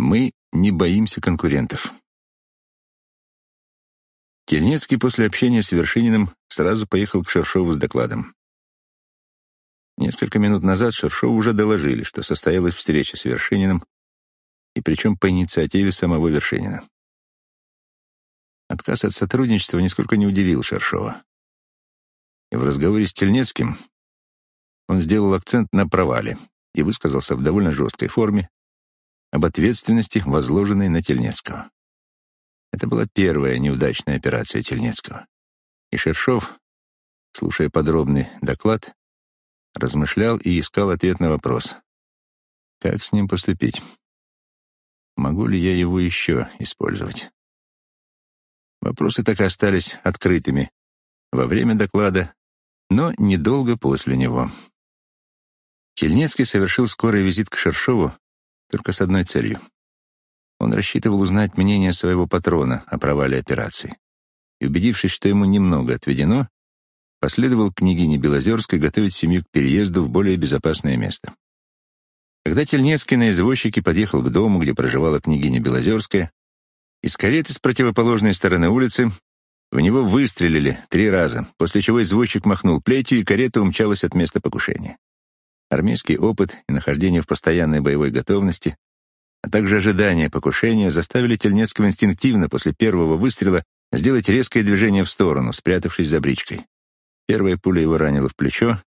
Мы не боимся конкурентов. Тельнецкий после общения с Вершининым сразу поехал к Шершову с докладом. Несколько минут назад Шершову уже доложили, что состоялась встреча с Вершининым, и причем по инициативе самого Вершинина. Отказ от сотрудничества нисколько не удивил Шершова. И в разговоре с Тельнецким он сделал акцент на провале и высказался в довольно жесткой форме об ответственности, возложенной на Тельнецкого. Это была первая неудачная операция Тельнецкого. И Шершов, слушая подробный доклад, размышлял и искал ответ на вопрос. Как с ним поступить? Могу ли я его еще использовать? Вопросы так и остались открытыми во время доклада, но недолго после него. Тельнецкий совершил скорый визит к Шершову только с одной целью. Он рассчитывал узнать мнение своего патрона о провале операции. И, убедившись, что ему немного отведено, последовал княгине Белозерской готовить семью к переезду в более безопасное место. Когда Тельнецкий на извозчике подъехал к дому, где проживала княгиня Белозерская, из кареты с противоположной стороны улицы в него выстрелили три раза, после чего извозчик махнул плетью, и карета умчалась от места покушения. Армейский опыт и нахождение в постоянной боевой готовности, а также ожидание покушения заставили Тельнецкого инстинктивно после первого выстрела сделать резкое движение в сторону, спрятавшись за бричкой. Первая пуля его ранила в плечо,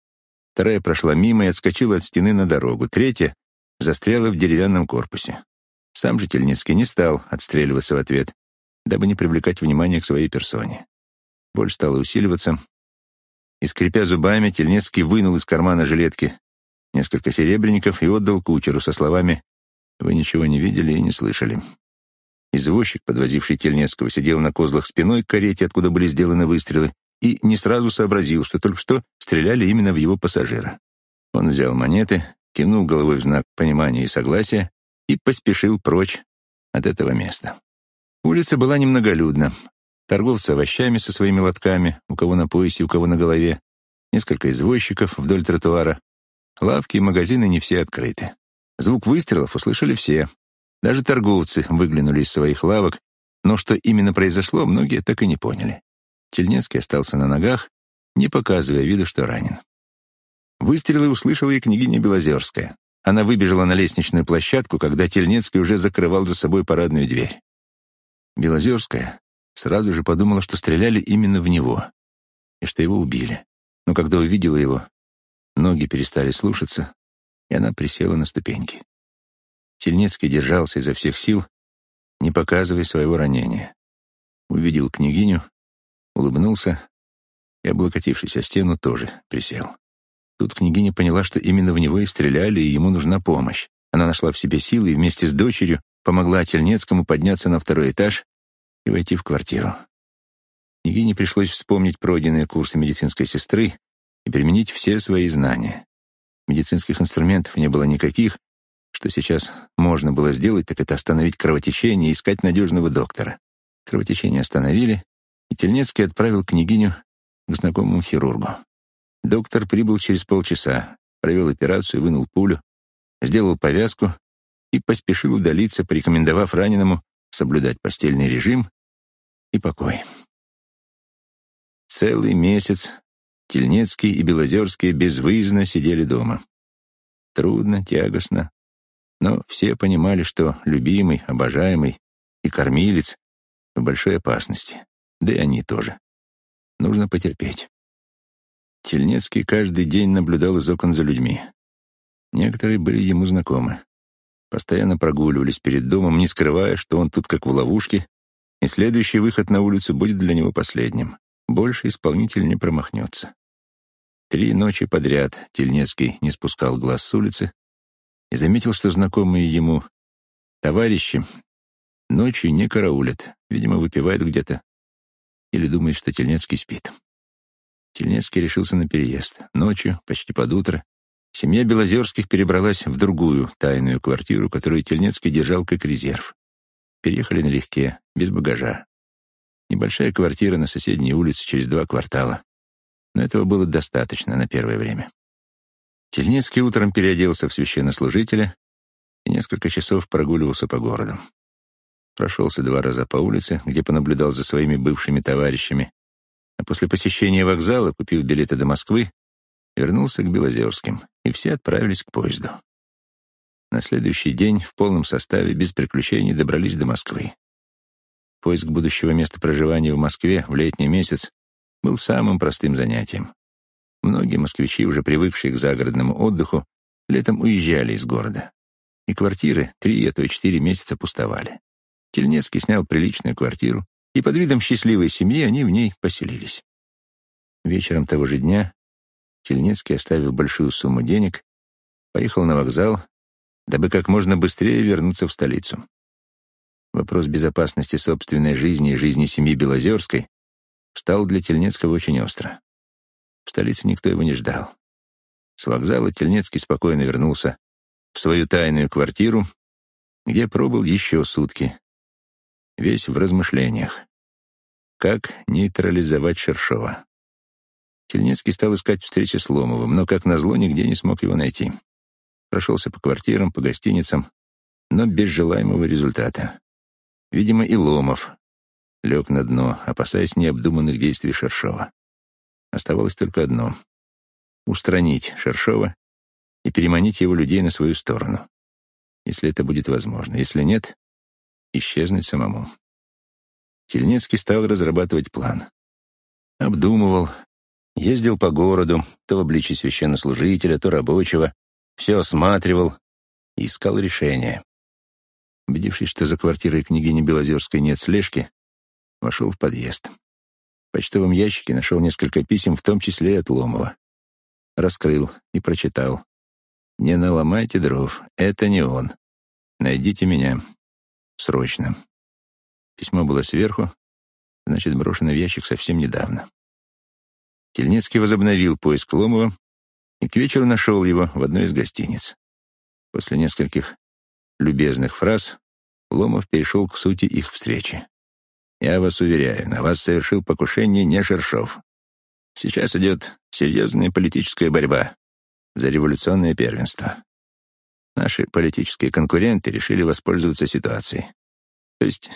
вторая прошла мимо и отскочила от стены на дорогу, третья застряла в деревянном корпусе. Сам же Тельницкий не стал отстреливаться в ответ, дабы не привлекать внимание к своей персоне. Боль стала усиливаться, и, скрипя зубами, Тельнецкий вынул из кармана жилетки несколько серебряников и отдал кучеру со словами «Вы ничего не видели и не слышали». Извозчик, подвозивший Тельнецкого, сидел на козлах спиной к карете, откуда были сделаны выстрелы, и не сразу сообразил, что только что стреляли именно в его пассажира. Он взял монеты, кивнул головой в знак понимания и согласия и поспешил прочь от этого места. Улица была немноголюдна. Торговцы овощами со своими лотками, у кого на поясе, у кого на голове, несколько извозчиков вдоль тротуара. Лавки и магазины не все открыты. Звук выстрелов услышали все. Даже торговцы выглянули из своих лавок, но что именно произошло, многие так и не поняли. Тельнецкий остался на ногах, не показывая виду, что ранен. Выстрелы услышала и княгиня Белозерская. Она выбежала на лестничную площадку, когда Тельнецкий уже закрывал за собой парадную дверь. Белозерская сразу же подумала, что стреляли именно в него и что его убили. Но когда увидела его, ноги перестали слушаться, и она присела на ступеньки. Тельнецкий держался изо всех сил, не показывая своего ранения. Увидел княгиню, улыбнулся и, облокотившись о стену, тоже присел. Тут княгиня поняла, что именно в него и стреляли, и ему нужна помощь. Она нашла в себе силы и вместе с дочерью помогла Тельнецкому подняться на второй этаж и войти в квартиру. Княгине пришлось вспомнить пройденные курсы медицинской сестры и применить все свои знания. Медицинских инструментов не было никаких, что сейчас можно было сделать, так это остановить кровотечение и искать надежного доктора. Кровотечение остановили, и Тельнецкий отправил княгиню к знакомому хирургу. Доктор прибыл через полчаса, провел операцию, вынул пулю, сделал повязку и поспешил удалиться, порекомендовав раненому соблюдать постельный режим и покой. Целый месяц Тельнецкий и Белозерские безвыездно сидели дома. Трудно, тягостно, но все понимали, что любимый, обожаемый и кормилец в большой опасности, да и они тоже. Нужно потерпеть. Тельнецкий каждый день наблюдал из окон за людьми. Некоторые были ему знакомы. Постоянно прогуливались перед домом, не скрывая, что он тут как в ловушке, и следующий выход на улицу будет для него последним. Больше исполнитель не промахнется. Три ночи подряд Тельнецкий не спускал глаз с улицы и заметил, что знакомые ему товарищи ночью не караулят, видимо, выпивают где-то или думают, что Тельнецкий спит. Тельнецкий решился на переезд. Ночью, почти под утро, семья Белозерских перебралась в другую тайную квартиру, которую Тельнецкий держал как резерв. Переехали налегке, без багажа. Небольшая квартира на соседней улице через два квартала. Но этого было достаточно на первое время. Тельнецкий утром переоделся в священнослужителя и несколько часов прогуливался по городу. Прошелся два раза по улице, где понаблюдал за своими бывшими товарищами, а после посещения вокзала, купив билеты до Москвы, вернулся к Белозерским, и все отправились к поезду. На следующий день в полном составе, без приключений, добрались до Москвы. Поиск будущего места проживания в Москве в летний месяц был самым простым занятием. Многие москвичи, уже привыкшие к загородному отдыху, летом уезжали из города. И квартиры три, а то и четыре месяца пустовали. Тельнецкий снял приличную квартиру, и под видом счастливой семьи они в ней поселились. Вечером того же дня Тельнецкий, оставив большую сумму денег, поехал на вокзал, дабы как можно быстрее вернуться в столицу. Вопрос безопасности собственной жизни и жизни семьи Белозерской стал для Тельнецкого очень остро. В столице никто его не ждал. С вокзала Тельнецкий спокойно вернулся в свою тайную квартиру, где пробыл еще сутки, весь в размышлениях. Как нейтрализовать Шершова? Тельнецкий стал искать встречи с Ломовым, но, как назло, нигде не смог его найти. Прошелся по квартирам, по гостиницам, но без желаемого результата. Видимо, и Ломов лег на дно, опасаясь необдуманных действий Шершова. Оставалось только одно — устранить Шершова и переманить его людей на свою сторону. Если это будет возможно. Если нет, исчезнуть самому. Тельнецкий стал разрабатывать план. Обдумывал, ездил по городу, то в обличии священнослужителя, то рабочего, все осматривал и искал решение. Убедившись, что за квартирой княгини Белозерской нет слежки, вошел в подъезд. В почтовом ящике нашел несколько писем, в том числе и от Ломова. Раскрыл и прочитал. «Не наломайте дров, это не он. Найдите меня. Срочно». Письмо было сверху, значит, брошено в ящик совсем недавно. Тельницкий возобновил поиск Ломова и к вечеру нашел его в одной из гостиниц. После нескольких любезных фраз Ломов перешел к сути их встречи. Я вас уверяю, на вас совершил покушение не Шершов. Сейчас идет серьезная политическая борьба за революционное первенство. Наши политические конкуренты решили воспользоваться ситуацией. То есть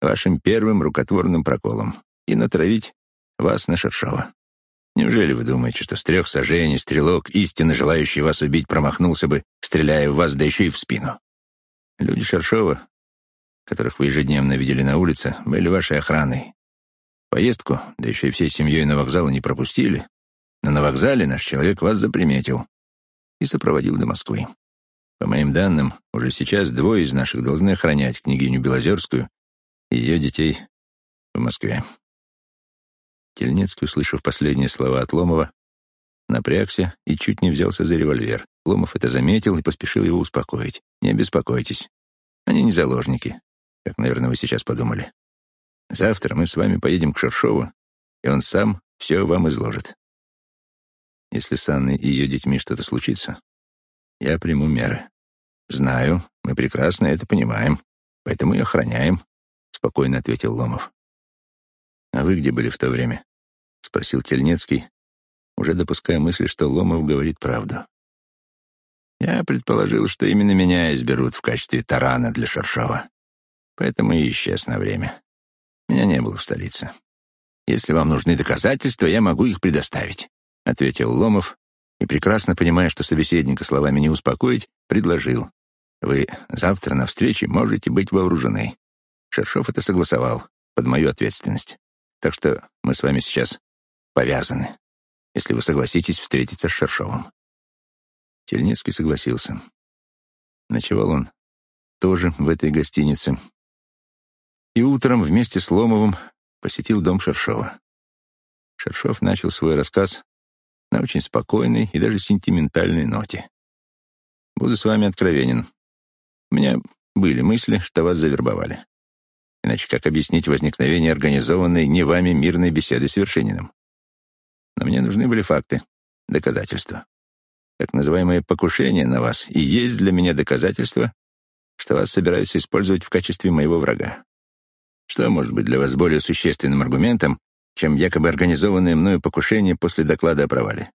вашим первым рукотворным проколом и натравить вас на Шершова. Неужели вы думаете, что с трех сажений стрелок, истинно желающий вас убить, промахнулся бы, стреляя в вас, да еще и в спину? Люди Шершова которых вы ежедневно видели на улице, были вашей охраной. Поездку, да еще и всей семьей на вокзал не пропустили, но на вокзале наш человек вас заприметил и сопроводил до Москвы. По моим данным, уже сейчас двое из наших должны охранять княгиню Белозерскую и ее детей в Москве. Тельнецкий, услышав последние слова от Ломова, напрягся и чуть не взялся за револьвер. Ломов это заметил и поспешил его успокоить. «Не беспокойтесь. Они не заложники как, наверное, вы сейчас подумали. Завтра мы с вами поедем к Шершову, и он сам все вам изложит. Если с Анной и ее детьми что-то случится, я приму меры. Знаю, мы прекрасно это понимаем, поэтому и охраняем, — спокойно ответил Ломов. «А вы где были в то время?» — спросил Тельнецкий, уже допуская мысль, что Ломов говорит правду. Я предположил, что именно меня изберут в качестве тарана для Шершова поэтому и исчез на время. Меня не было в столице. Если вам нужны доказательства, я могу их предоставить», — ответил Ломов, и, прекрасно понимая, что собеседника словами не успокоить, предложил. «Вы завтра на встрече можете быть вооружены». Шершов это согласовал под мою ответственность. Так что мы с вами сейчас повязаны, если вы согласитесь встретиться с Шершовым. Тельницкий согласился. Ночевал он тоже в этой гостинице, и утром вместе с Ломовым посетил дом Шершова. Шершов начал свой рассказ на очень спокойной и даже сентиментальной ноте. «Буду с вами откровенен. У меня были мысли, что вас завербовали. Иначе как объяснить возникновение организованной не вами мирной беседы с Вершининым? Но мне нужны были факты, доказательства. Так называемое покушение на вас и есть для меня доказательство, что вас собираются использовать в качестве моего врага. Что может быть для вас более существенным аргументом, чем якобы организованное мною покушение после доклада о провале?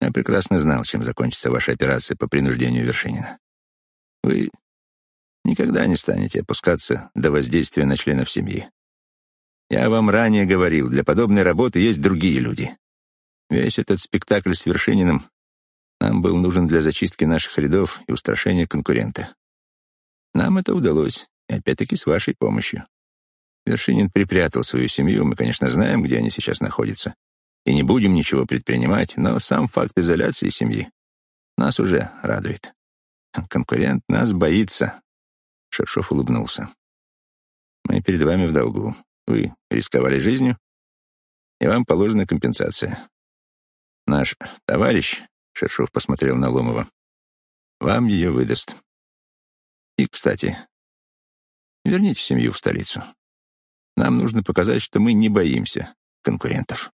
Я прекрасно знал, чем закончится ваша операция по принуждению Вершинина. Вы никогда не станете опускаться до воздействия на членов семьи. Я вам ранее говорил, для подобной работы есть другие люди. Весь этот спектакль с Вершининым нам был нужен для зачистки наших рядов и устрашения конкурента. Нам это удалось, и опять-таки с вашей помощью. Вершинин припрятал свою семью, мы, конечно, знаем, где они сейчас находятся, и не будем ничего предпринимать, но сам факт изоляции семьи нас уже радует. Конкурент нас боится. Шершов улыбнулся. Мы перед вами в долгу. Вы рисковали жизнью, и вам положена компенсация. Наш товарищ, Шершов посмотрел на Ломова, вам ее выдаст. И, кстати, верните семью в столицу. Нам нужно показать, что мы не боимся конкурентов.